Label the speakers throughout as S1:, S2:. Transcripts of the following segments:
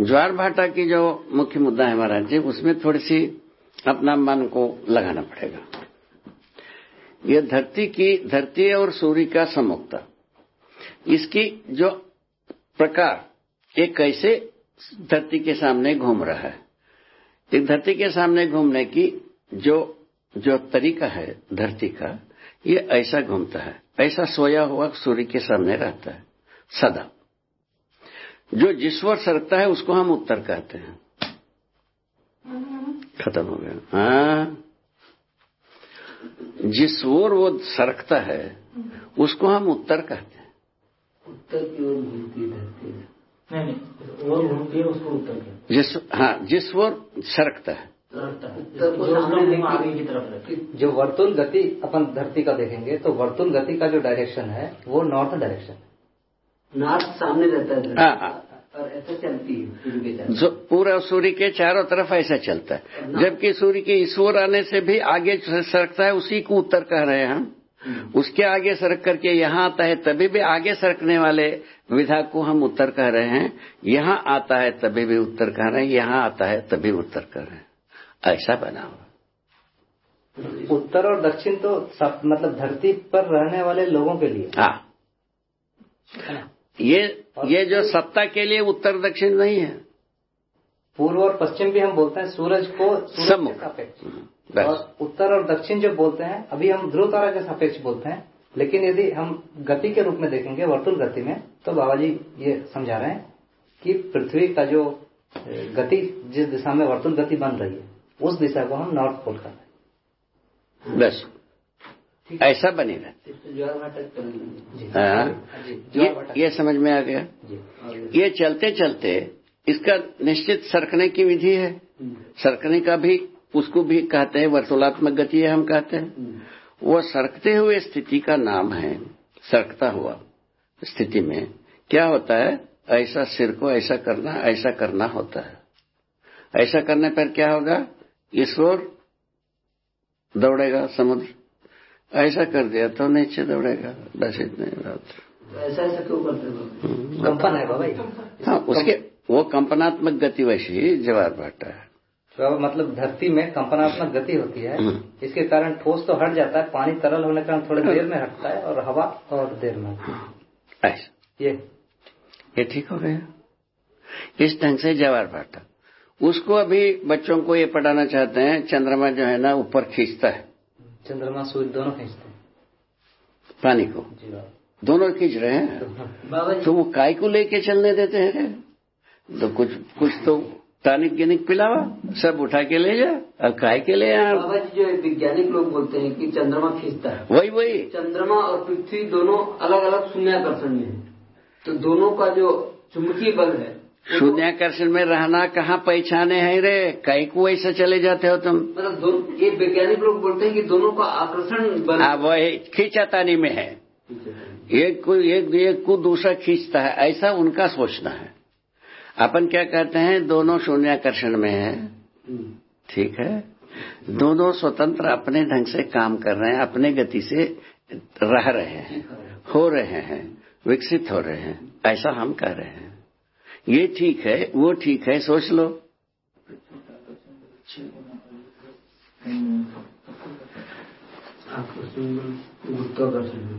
S1: ज्वार भाटा की जो मुख्य मुद्दा है महाराज जी, उसमें थोड़ी सी अपना मन को लगाना पड़ेगा। ये धरती की, धरती और सूर्य का समुक्ता इसकी जो प्रकार एक कैसे धरती के सामने घूम रहा है। एक धरती के सामने घूमने की जो जो तरीका है धरती का, ये ऐसा घूमता है। ऐसा सोया हुआ सूर्य के सामने रहता है, सदा। जो जिस ओर सरकता है उसको हम उत्तर कहते हैं। खत्म हो गया। हाँ। जिस ओर वो सरकता है उसको हम उत्तर कहते हैं।
S2: उत्तर की ओर घूमती धरती है।
S3: नहीं नहीं वो घूमती है उसको उत्तर के
S1: जिस हाँ जिस ओर सरकता है।
S3: जो
S4: वर्तुल गति अपन धरती का देखेंगे तो वर्तुल गति का जो डायरेक्शन है वो नॉर्थ डायरेक्शन है।
S2: नार्थ सामने रहता है।
S1: हाँ, हाँ।
S2: और ऐसे चलती है
S1: जो पूरा सूर्य के चारों तरफ़ ऐसा चलता है। जबकि सूर्य के ईश्वर आने से भी आगे सरकता है उसी को उत्तर कह रहे हैं हम। उसके आगे सरक करके यहाँ आता है तभी भी आगे सरकने वाले विधा को हम उत्तर कह रहे हैं। यहाँ आता है तभी भी उत्तर कह रहे हैं। यहाँ आता है तभी उत्तर कह रहे हैं। ऐसा बना हुआ।
S4: उत्तर और दक्षिण तो सब मतलब धरती पर रहने वाले लोगों के लिए।
S1: हाँ। ये ये जो सत्ता के लिए उत्तर दक्षिण नहीं है।
S4: पूर्व और पश्चिम भी हम बोलते हैं सूरज को सूरज
S1: सम्मुख।
S4: सापेक्ष। और उत्तर और दक्षिण जो बोलते हैं अभी हम ध्रुव तारा के सापेक्ष बोलते हैं लेकिन यदि हम गति के रूप में देखेंगे वर्तुल गति में तो बाबा जी ये समझा रहे हैं कि पृथ्वी का जो गति जिस दिशा में वर्तुल गति बन रही है उस दिशा को हम नॉर्थ पोल कहते हैं।
S1: बस। ऐसा बनी
S2: चल रही
S4: जी।
S1: हाँ। ये, ये समझ में आ गया? ये चलते चलते इसका निश्चित सरकने की विधि है। सरकने का भी उसको भी कहते हैं वर्तुलात्मक गति है हम कहते हैं। वो सरकते हुए स्थिति का नाम है सरकता हुआ स्थिति में। क्या होता है? ऐसा सिर को ऐसा करना ऐसा करना होता है। ऐसा करने पर क्या होगा? ओर दौड़ेगा समुद्र। ऐसा कर दिया तो नीचे दौड़ेगा। बस इतने बात।
S2: ऐसा ऐसा क्यों करते हो?
S4: कंपन है बाबा
S1: हाँ उसके वो कंपनात्मक गति वैसी जवार भाटा है।
S4: तो मतलब धरती में कंपनात्मक गति होती है।
S1: हम्म।
S4: इसके कारण ठोस तो हट जाता है पानी तरल होने के कारण थोड़ी देर में हटता है और हवा और देर में।
S1: ऐसा।
S4: ये।
S1: ये ठीक हो गया। इस ढंग से जवार भाटा उसको अभी बच्चों को ये पढ़ाना चाहते हैं चंद्रमा जो है ना ऊपर खींचता है।
S4: चंद्रमा सूर्य दोनों खींचते हैं।
S1: पानी को?
S4: जी बाबा
S1: दोनों खींच रहे हैं?
S2: बाबा जी।
S1: तो वो काय को लेके चलने देते हैं? तो कुछ कुछ तो टानिक गिनिक पिलावा सब उठा के ले जा और काय के ले आया
S2: बाबा जी जो वैज्ञानिक लोग बोलते हैं कि चंद्रमा खींचता है।
S1: वही वही।
S2: चंद्रमा और पृथ्वी दोनों अलग अलग शून्याकर्षण में है। तो दोनों का जो चुंबकीय बल है
S1: शून्याकर्षण में रहना कहाँ पहचाने हैं रे? काय को ऐसे चले जाते हो तुम?
S2: मतलब ये वैज्ञानिक लोग बोलते हैं कि दोनों का आकर्षण
S1: हाँ वही खींचातानी में है। एक को एक एक को दूसरा खींचता है ऐसा उनका सोचना है। अपन क्या कहते हैं दोनों शून्याकर्षण में है। ठीक है? दोनों स्वतंत्र अपने ढंग से काम कर रहे हैं अपने गति से रह रहे हैं हो रहे हैं विकसित हो रहे हैं ऐसा हम कह रहे हैं। ये ठीक है वो ठीक है सोच लो।
S2: आकर्षण बल गुरुत्वाकर्षण बल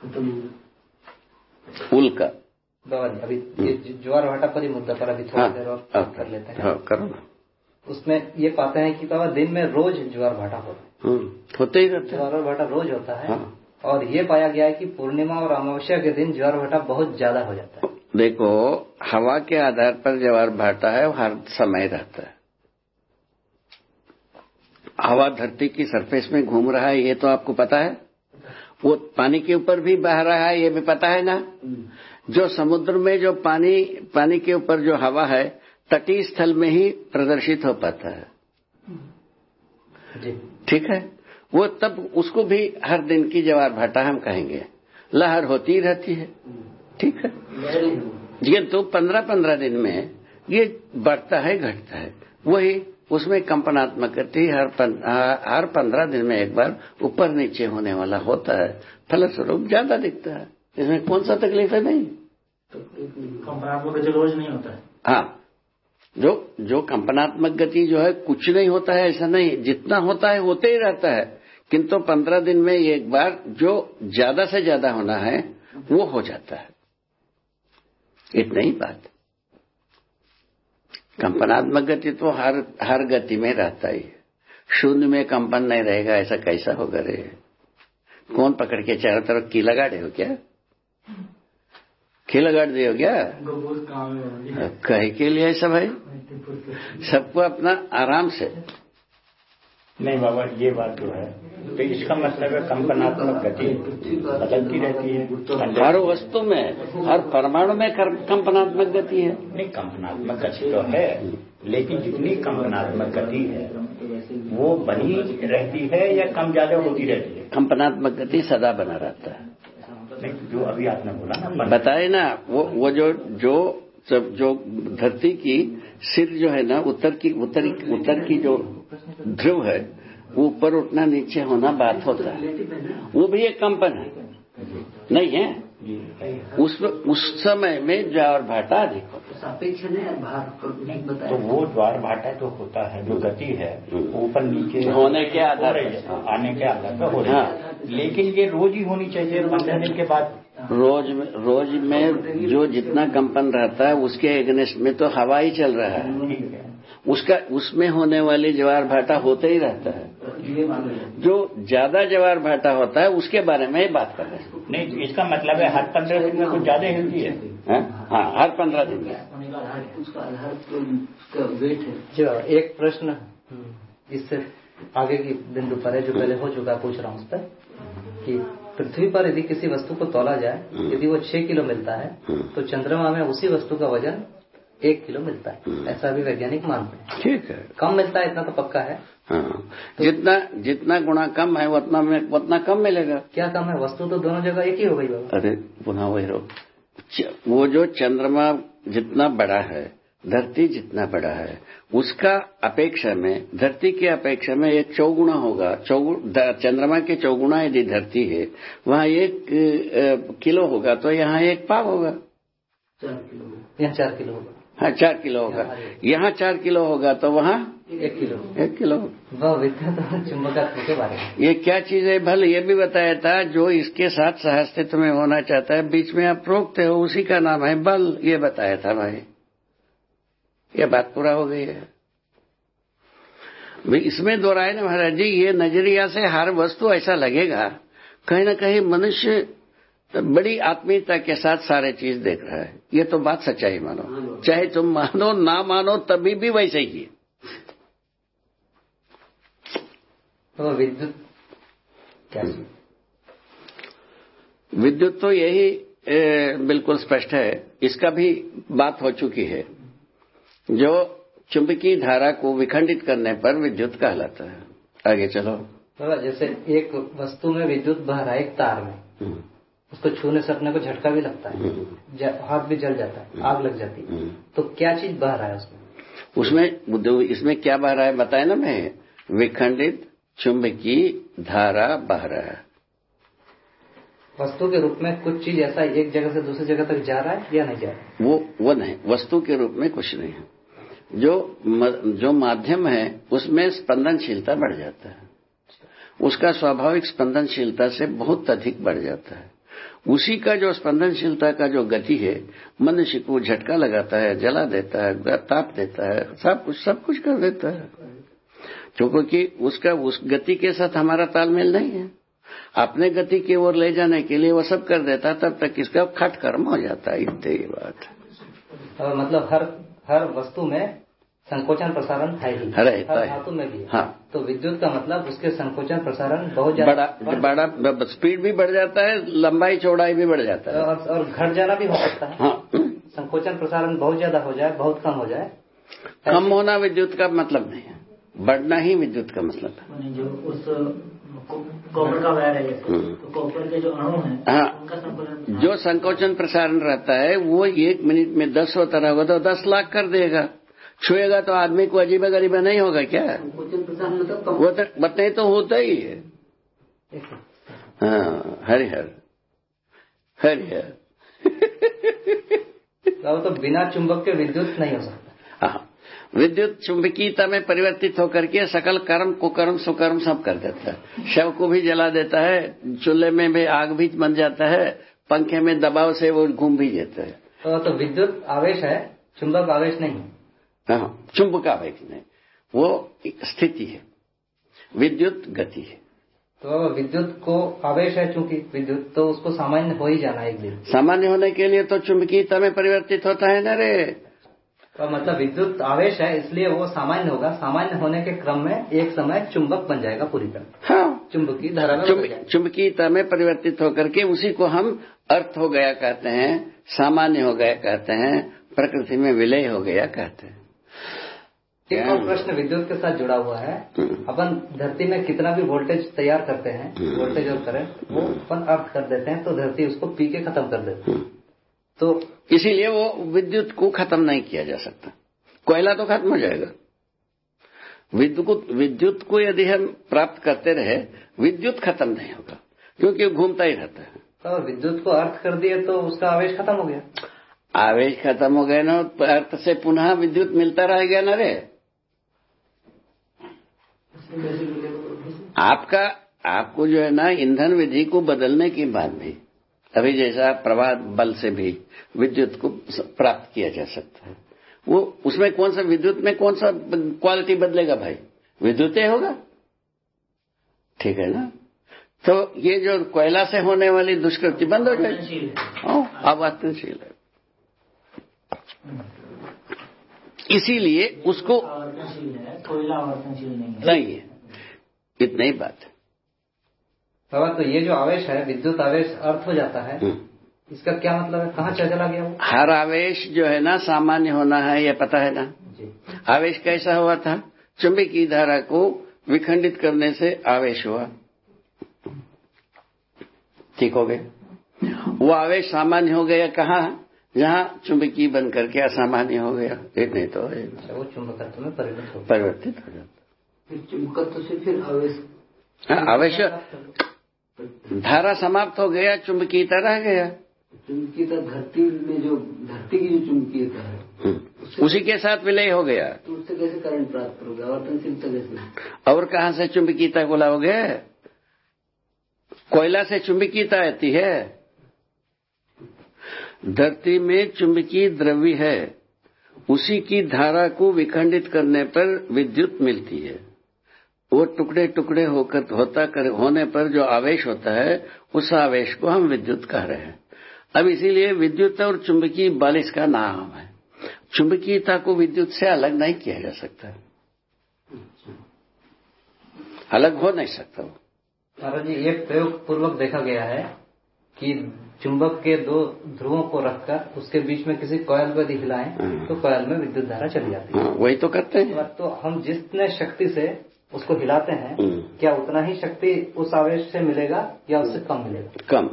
S2: खत्म हो गया
S1: उल का
S4: बाबा जी अभी ज्वार भाटा पर ही मुद्दा पर अभी थोड़ा
S1: हाँ,
S4: देर और
S1: हाँ,
S4: कर लेते हैं
S1: हाँ करो ना।
S4: उसमें ये पाते हैं कि बाबा दिन में रोज ज्वार भाटा होता है।
S1: हम्म, होते ही रहते हैं।
S4: ज्वार भाटा रोज होता है।
S1: हाँ।
S4: और ये पाया गया है कि पूर्णिमा और अमावस्या के दिन ज्वार भाटा बहुत ज़्यादा हो जाता है।
S1: देखो हवा के आधार पर जवार भाटा है वो हर समय रहता है। हवा धरती की सरफेस में घूम रहा है ये तो आपको पता है। वो पानी के ऊपर भी बह रहा है ये भी पता है ना? जो समुद्र में जो पानी पानी के ऊपर जो हवा है तटीय स्थल में ही प्रदर्शित हो पाता है। ठीक है? वो तब उसको भी हर दिन की जवार भाटा हम कहेंगे। लहर होती रहती है। ठीक है। ये तो पंद्रह पंद्रह दिन में ये बढ़ता है घटता है। वही उसमें कंपनात्मक गति हर पन, हर पंद्रह दिन में एक बार ऊपर नीचे होने वाला होता है। फलस्वरूप ज़्यादा दिखता है। इसमें कौन सा तकलीफ़ है? नहीं।
S3: कंपनात्मक गति रोज नहीं होता है।
S1: हाँ। जो जो कंपनात्मक गति जो है कुछ नहीं होता है ऐसा नहीं। जितना होता है होते ही रहता है। किंतु पंद्रह दिन में एक बार जो ज़्यादा से ज़्यादा होना है वो हो जाता है। इतना ही बात। कंपनात्मक गति तो हर हर गति में रहता ही है। शून्य में कंपन नहीं रहेगा ऐसा कैसा होगा रे? कौन पकड़ के चारों तरफ़ की लगा रहे हो क्या? की लगा दिए हो क्या? कहे के लिए ऐसा भाई? सबको अपना आराम से।
S5: नहीं बाबा ये बात जो है। तो इसका मतलब है कंपनात्मक गति बदलती रहती है।
S1: हर वस्तु में हर परमाणु में कंपनात्मक गति है।
S5: नहीं कंपनात्मक गति तो है लेकिन जितनी कंपनात्मक गति है वो बनी रहती है या कम ज़्यादा होती रहती है?
S1: कंपनात्मक गति सदा बना रहता है।
S5: जो अभी आपने बोला ना
S1: बताए ना वो वो जो जो जो धरती की सिर जो है ना उत्तर की उत्तर उत्तर की जो ध्रुव है वो ऊपर उठना नीचे होना बात होता है। वो भी एक कंपन है। नहीं है? उस उस समय में ज्वार भाटा अधिक होता
S2: सापेक्ष
S5: तो वो ज्वार भाटा जो होता है जो गति है ऊपर नीचे
S1: होने के आधार
S5: आने के आधार पर हो रही है। लेकिन ये रोज ही होनी चाहिए पंद्रह दिन के बाद।
S1: रोज में रोज में जो जितना कंपन रहता है उसके एगनेस्ट में तो हवा ही चल रहा है। उसका उसमें होने वाली जवार भाटा होते ही रहता है। जो ज़्यादा जवार भाटा होता है उसके बारे में ही बात कर रहे हैं।
S5: नहीं तो इसका मतलब है हर पंद्रह दिन में कुछ ज़्यादा हिलती है।
S1: हाँ, हाँ हर पंद्रह दिन में।
S2: उसका आधार वेट है।
S4: जो एक प्रश्न इससे आगे की बिंदु पर है जो पहले हो चुका पूछ रहा हूँ उस पर कि पृथ्वी पर यदि किसी वस्तु को तोला जाए यदि वो छह किलो मिलता है तो चंद्रमा में उसी वस्तु का वज़न एक किलो मिलता है। ऐसा भी वैज्ञानिक मानते हैं।
S1: ठीक है।
S4: कम मिलता है इतना तो पक्का है।
S1: हाँ। तो जितना जितना गुणा कम है उतना में उतना कम मिलेगा।
S4: क्या कम है? वस्तु तो दोनों जगह एक ही हो गई बाबा।
S1: अरे पुनः वही रो वो जो चंद्रमा जितना बड़ा है धरती जितना बड़ा है उसका अपेक्षा में धरती के अपेक्षा में एक चौगुना होगा। चंद्रमा के चौगुना यदि धरती है वहाँ एक किलो होगा तो यहाँ एक पाव होगा।
S2: चार किलो।
S4: यहाँ चार किलो होगा।
S1: हाँ चार किलो होगा। यहाँ चार किलो होगा तो वहाँ
S4: एक किलो।
S1: एक किलो।
S4: बारे में
S1: ये क्या चीज़ है? भल ये भी बताया था जो इसके साथ सहस्तित्व में होना चाहता है बीच में आप रोकते हो उसी का नाम है बल ये बताया था भाई। ये बात पूरा हो गई है। इसमें दोहराए ना महाराज जी ये नज़रिया से हर वस्तु ऐसा लगेगा कहीं ना कहीं मनुष्य बड़ी आत्मीयता के साथ सारे चीज़ देख रहा है। ये तो बात सच्चाई मानो। चाहे तुम मानो ना मानो तभी भी वैसे ही है।
S4: तो विद्युत क्या
S1: विद्युत तो यही ए, बिल्कुल स्पष्ट है। इसका भी बात हो चुकी है। जो चुंबकीय धारा को विखंडित करने पर विद्युत कहलाता है। आगे चलो।
S4: बाबा जैसे एक वस्तु में विद्युत बह रहा है एक तार में। उसको छूने से अपने को झटका भी लगता है। हाथ भी जल जाता है आग लग जाती है। तो क्या चीज़ बह रहा है उसमें?
S1: उसमें इसमें क्या बह रहा है बताया ना मैं? विखंडित चुंब की धारा बह रहा है।
S4: वस्तु के रूप में कुछ चीज़ ऐसा एक जगह से दूसरी जगह तक जा रहा है या नहीं जा रहा
S1: है? वो वो नहीं वस्तु के रूप में कुछ नहीं है। जो जो माध्यम है उसमें स्पंदनशीलता बढ़ जाता है। उसका स्वाभाविक स्पंदनशीलता से बहुत अधिक बढ़ जाता है। उसी का जो स्पंदनशीलता का जो गति है, मनुष्य को झटका लगाता है, जला देता है ताप देता है, सब कुछ सब कुछ कर देता है। क्योंकि उसका, उस गति के साथ हमारा तालमेल नहीं है। अपने गति की ओर ले जाने के लिए वो सब कर देता तब तक इसका खट कर्म हो जाता है। इतने ये बात
S4: मतलब हर हर वस्तु में संकोचन प्रसारण है ही।
S1: हर
S4: धातु में भी।
S1: हाँ।
S4: तो विद्युत का मतलब उसके संकोचन प्रसारण बहुत ज़्यादा
S1: बड़ा बड़ा स्पीड भी बढ़ जाता है लंबाई चौड़ाई भी बढ़ जाता है।
S4: और, और घट जाना भी हो सकता है।
S1: हाँ।
S4: संकोचन प्रसारण बहुत ज़्यादा हो जाए बहुत कम हो जाए।
S1: कम होना विद्युत का मतलब नहीं है। बढ़ना ही विद्युत का मतलब है।
S3: जो उस कॉपर का वायर है तो कॉपर के जो अणु हैं
S1: हाँ।
S3: उनका संकोचन
S1: जो संकोचन प्रसारण रहता है वो एक मिनट में दस होता रहेगा तो दस लाख कर देगा। छुएगा तो आदमी को अजीब गरीबा नहीं होगा क्या? वो तो बताए तो होता ही है। हाँ हरिहर हरिहर।
S4: तो, तो बिना चुंबक के विद्युत नहीं हो सकता।
S1: हाँ विद्युत चुंबकीयता में परिवर्तित होकर के सकल कर्म कुकर्म सुकर्म सब कर देता है। शव को भी जला देता है चूल्हे में भी आग भी बन जाता है पंखे में दबाव से वो घूम भी देता है।
S4: तो, तो विद्युत आवेश है चुंबक आवेश नहीं
S1: हाँ चुंबक आवेश नहीं वो एक स्थिति है विद्युत गति है।
S4: तो विद्युत को आवेश है चूँकि विद्युत तो उसको सामान्य हो ही जाना एक दिन।
S1: सामान्य होने के लिए तो चुंबकीयता में परिवर्तित होता है ना रे।
S4: तो मतलब विद्युत आवेश है इसलिए वो सामान्य होगा। सामान्य होने के क्रम में एक समय चुंबक बन जाएगा पूरी तरह।
S1: हाँ।
S4: चुंबकीय धारा में
S1: चुंब। चुंबकीयता में परिवर्तित होकर के उसी को हम अर्थ हो गया कहते हैं सामान्य हो गया कहते हैं प्रकृति में विलय हो गया कहते हैं।
S4: एक और प्रश्न विद्युत के साथ जुड़ा हुआ है।
S1: हम्म।
S4: अपन धरती में कितना भी वोल्टेज तैयार करते हैं। वोल्टेज और करंट वो अपन अर्थ कर देते हैं तो धरती उसको पी के खत्म कर देती है। तो
S1: इसीलिए वो विद्युत को खत्म नहीं किया जा सकता। कोयला तो खत्म हो जाएगा। विद्युत विद्युत को यदि हम प्राप्त करते रहे विद्युत खत्म नहीं होगा क्योंकि वो घूमता ही रहता है।
S4: तो विद्युत को अर्थ कर दिए तो उसका आवेश खत्म हो गया।
S1: आवेश खत्म हो गया ना तो अर्थ से पुनः विद्युत मिलता रहेगा ना रे। आपका आपको जो है ना ईंधन विधि को बदलने के बाद भी अभी जैसा प्रवाह बल से भी विद्युत को प्राप्त किया जा सकता है। वो उसमें कौन सा विद्युत में कौन सा क्वालिटी बदलेगा भाई? विद्युत होगा। ठीक है ना? तो ये जो कोयला से होने वाली दुष्कृति बंद हो जाएगी।
S3: आवर्तनशील है।
S1: हाँ, है। इसीलिए उसको
S3: है नहीं है।
S1: इतना ही बात। है
S4: बाबा तो ये जो आवेश है विद्युत आवेश अर्थ हो जाता है
S1: हम्म।
S4: इसका क्या मतलब है? कहाँ चला गया वो?
S1: हर आवेश जो है ना सामान्य होना है ये पता है ना?
S4: जी।
S1: आवेश कैसा हुआ था? चुंबकीय धारा को विखंडित करने से आवेश हुआ। ठीक हो गए वो आवेश सामान्य हो गया कहा? जहाँ चुंबकीय बन करके असामान्य हो गया। ये नहीं तो है।
S4: अच्छा वो चुंबकत्व में हो
S1: परिवर्तित हो जाता।
S2: फिर चुंबकत्व से फिर आवेश
S1: हाँ, आवेश धारा समाप्त हो गया चुंबकीयता रह गया।
S2: चुंबकीयता धरती में जो धरती की जो चुंबकीयता है
S1: हम्म। उसी के साथ विलय हो गया।
S2: तो उससे कैसे करंट प्राप्त करोगे आवर्तनशीलता कैसे
S1: और कहाँ से चुंबकीयता लाओगे? कोयला से चुंबकीयता आती है। धरती में चुंबकीय द्रव्य है उसी की धारा को विखंडित करने पर विद्युत मिलती है। वो टुकड़े टुकड़े होकर होता कर, होने पर जो आवेश होता है उस आवेश को हम विद्युत कह रहे हैं। अब इसीलिए विद्युत और चुंबकीय बल इसका नाम है। चुंबकीयता को विद्युत से अलग नहीं किया जा सकता। अलग हो नहीं सकता वो।
S4: जी एक प्रयोग पूर्वक देखा गया है। कि चुंबक के दो ध्रुवों को रखकर उसके बीच में किसी कॉयल को यदि हिलाएँ
S1: हम्म।
S4: तो कॉयल में विद्युत धारा चली जाती है
S1: हाँ, वही तो करते हैं
S4: तो हम जितने शक्ति से उसको हिलाते हैं
S1: हम्म।
S4: क्या उतना ही शक्ति उस आवेश से मिलेगा या उससे कम मिलेगा
S1: कम